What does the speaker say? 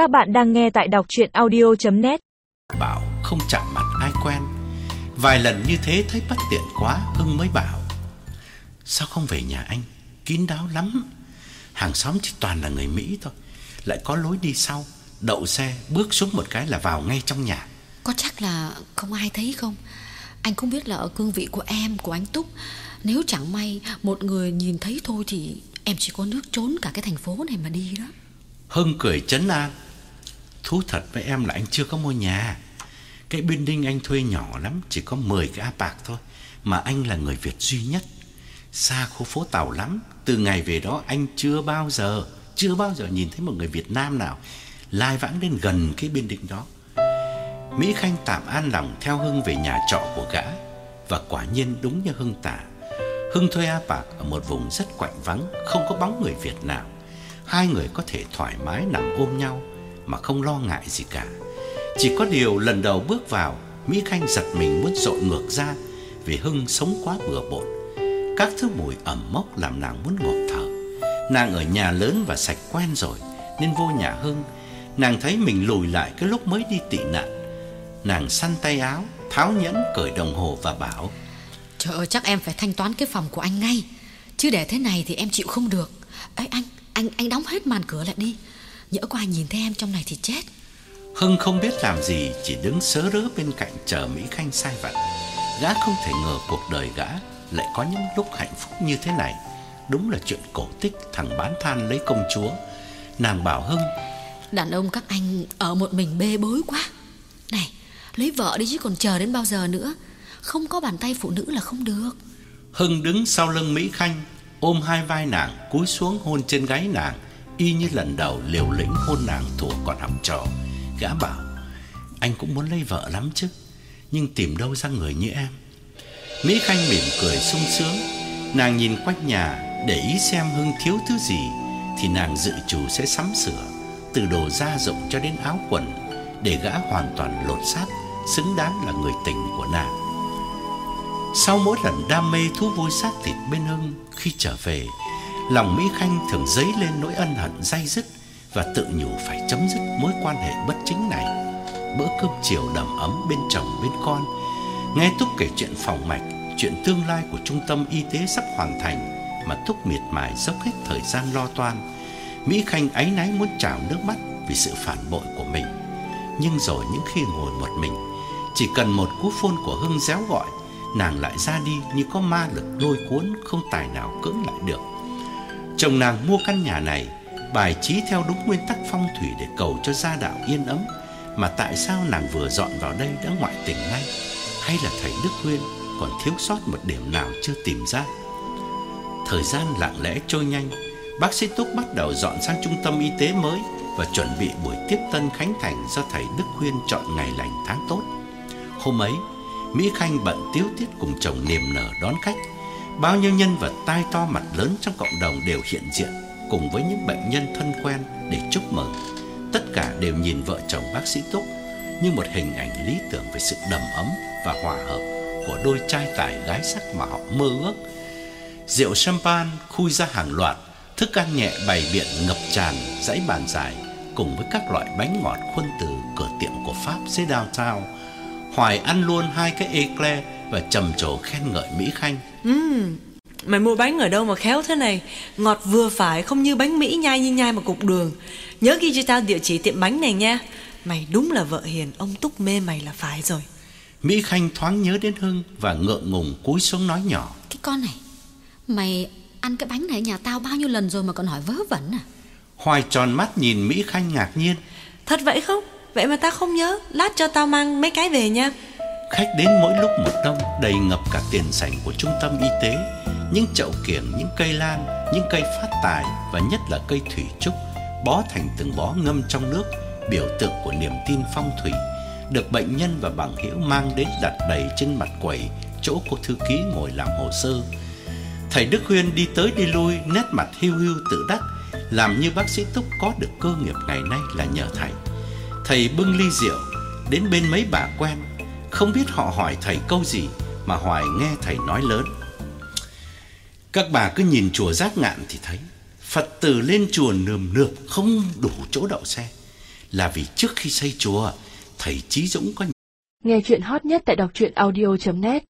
Các bạn đang nghe tại đọc chuyện audio.net Bảo không chạm mặt ai quen. Vài lần như thế thấy bất tiện quá Hưng mới bảo Sao không về nhà anh? Kín đáo lắm. Hàng xóm chỉ toàn là người Mỹ thôi. Lại có lối đi sau. Đậu xe bước xuống một cái là vào ngay trong nhà. Có chắc là không ai thấy không? Anh không biết là ở cương vị của em Của anh Túc. Nếu chẳng may một người nhìn thấy thôi Thì em chỉ có nước trốn cả cái thành phố này mà đi đó. Hưng cười chấn an Thú thật với em là anh chưa có mua nhà. Cái building anh thuê nhỏ lắm, Chỉ có 10 cái apart thôi, Mà anh là người Việt duy nhất. Xa khu phố Tàu lắm, Từ ngày về đó anh chưa bao giờ, Chưa bao giờ nhìn thấy một người Việt Nam nào Lai vãng đến gần cái building đó. Mỹ Khanh tạm an lòng theo Hưng về nhà trọ của gã, Và quả nhiên đúng như Hưng tả. Hưng thuê A ở một vùng rất quạnh vắng, Không có bóng người Việt nào. Hai người có thể thoải mái nằm ôm nhau mà không lo ngại gì cả. Chỉ có điều lần đầu bước vào Mỹ Khanh giật mình muốn dội ngược ra Vì Hưng sống quá bừa bộn. Các thứ mùi ẩm mốc làm nàng muốn ngộp thở. Nàng ở nhà lớn và sạch quen rồi Nên vô nhà Hưng Nàng thấy mình lùi lại cái lúc mới đi tị nạn. Nàng săn tay áo Tháo nhẫn cởi đồng hồ và bảo Trời ơi chắc em phải thanh toán cái phòng của anh ngay. Chứ để thế này thì em chịu không được. Ấy anh, anh anh đóng hết màn cửa lại đi. Nhỡ có ai nhìn thấy em trong này thì chết. Hưng không biết làm gì Chỉ đứng sớ rớ bên cạnh chờ Mỹ Khanh sai vặt. Gã không thể ngờ cuộc đời gã Lại có những lúc hạnh phúc như thế này. Đúng là chuyện cổ tích Thằng bán than lấy công chúa. Nàng bảo Hưng Đàn ông các anh ở một mình bê bối quá. Này lấy vợ đi chứ còn chờ đến bao giờ nữa. Không có bàn tay phụ nữ là không được. Hưng đứng sau lưng Mỹ Khanh Ôm hai vai nàng Cúi xuống hôn trên gáy nàng Y như lần đầu liều lĩnh hôn nàng Thủ còn học trò. Gã bảo Anh cũng muốn lấy vợ lắm chứ Nhưng tìm đâu ra người như em? Mỹ Khanh mỉm cười sung sướng. Nàng nhìn quanh nhà Để ý xem Hưng thiếu thứ gì Thì nàng dự chủ sẽ sắm sửa Từ đồ gia dụng cho đến áo quần Để gã hoàn toàn lột xác Xứng đáng là người tình của nàng. Sau mỗi lần đam mê thú vui xác thịt bên Hưng khi trở về, lòng Mỹ Khanh thường dấy lên nỗi ân hận dai dứt và tự nhủ phải chấm dứt mối quan hệ bất chính này. Bữa cơm chiều đầm ấm bên chồng bên con, nghe Túc kể chuyện phòng mạch, chuyện tương lai của trung tâm y tế sắp hoàn thành mà Túc miệt mài dốc hết thời gian lo toan. Mỹ Khanh áy náy muốn trào nước mắt vì sự phản bội của mình. Nhưng rồi những khi ngồi một mình, chỉ cần một cú phone của Hưng réo gọi nàng lại ra đi như có ma lực lôi cuốn không tài nào cưỡng lại được. Chồng nàng mua căn nhà này bài trí theo đúng nguyên tắc phong thủy để cầu cho gia đạo yên ấm, mà tại sao nàng vừa dọn vào đây đã ngoại tình ngay? Hay là thầy Đức Huyên còn thiếu sót một điểm nào chưa tìm ra? Thời gian lặng lẽ trôi nhanh, bác sĩ Túc bắt đầu dọn sang trung tâm y tế mới và chuẩn bị buổi tiếp tân khánh thành do thầy Đức Huyên chọn ngày lành tháng tốt. Hôm ấy, Mỹ Khanh bận tiếu tiết cùng chồng niềm nở đón khách. Bao nhiêu nhân vật tai to mặt lớn trong cộng đồng đều hiện diện cùng với những bệnh nhân thân quen để chúc mừng. Tất cả đều nhìn vợ chồng bác sĩ Túc như một hình ảnh lý tưởng về sự đầm ấm và hòa hợp của đôi trai tài gái sắc mà họ mơ ước. Rượu champagne khui ra hàng loạt, thức ăn nhẹ bày biện ngập tràn dãy bàn dài cùng với các loại bánh ngọt khuôn từ cửa tiệm của Pháp dưới downtown Hoài ăn luôn hai cái eclair và trầm trồ khen ngợi Mỹ Khanh. Ừm, mày mua bánh ở đâu mà khéo thế này? Ngọt vừa phải, không như bánh Mỹ nhai như nhai mà cục đường. Nhớ ghi cho tao địa chỉ tiệm bánh này nha. Mày đúng là vợ hiền, ông Túc mê mày là phải rồi. Mỹ Khanh thoáng nhớ đến Hưng và ngượng ngùng cúi xuống nói nhỏ. Cái con này, mày ăn cái bánh này ở nhà tao bao nhiêu lần rồi mà còn hỏi vớ vẩn à? Hoài tròn mắt nhìn Mỹ Khanh ngạc nhiên. Thật vậy không? Vậy mà tao không nhớ Lát cho tao mang mấy cái về nha Khách đến mỗi lúc một đông Đầy ngập cả tiền sảnh của trung tâm y tế Những chậu kiểng, những cây lan Những cây phát tài Và nhất là cây thủy trúc Bó thành từng bó ngâm trong nước Biểu tượng của niềm tin phong thủy Được bệnh nhân và bằng hữu mang đến đặt đầy trên mặt quầy Chỗ cô thư ký ngồi làm hồ sơ. Thầy Đức Huyên đi tới đi lui Nét mặt hiu hiu tự đắc Làm như bác sĩ Túc có được cơ nghiệp ngày nay là nhờ thầy. Thầy bưng ly rượu đến bên mấy bà quen, không biết họ hỏi thầy câu gì mà Hoài nghe thầy nói lớn. Các bà cứ nhìn chùa Giác Ngạn thì thấy Phật tử lên chùa nườm nượp không đủ chỗ đậu xe. là vì trước khi xây chùa, thầy Chí Dũng có Nghe chuyện hot nhất tại đọc truyện audio.net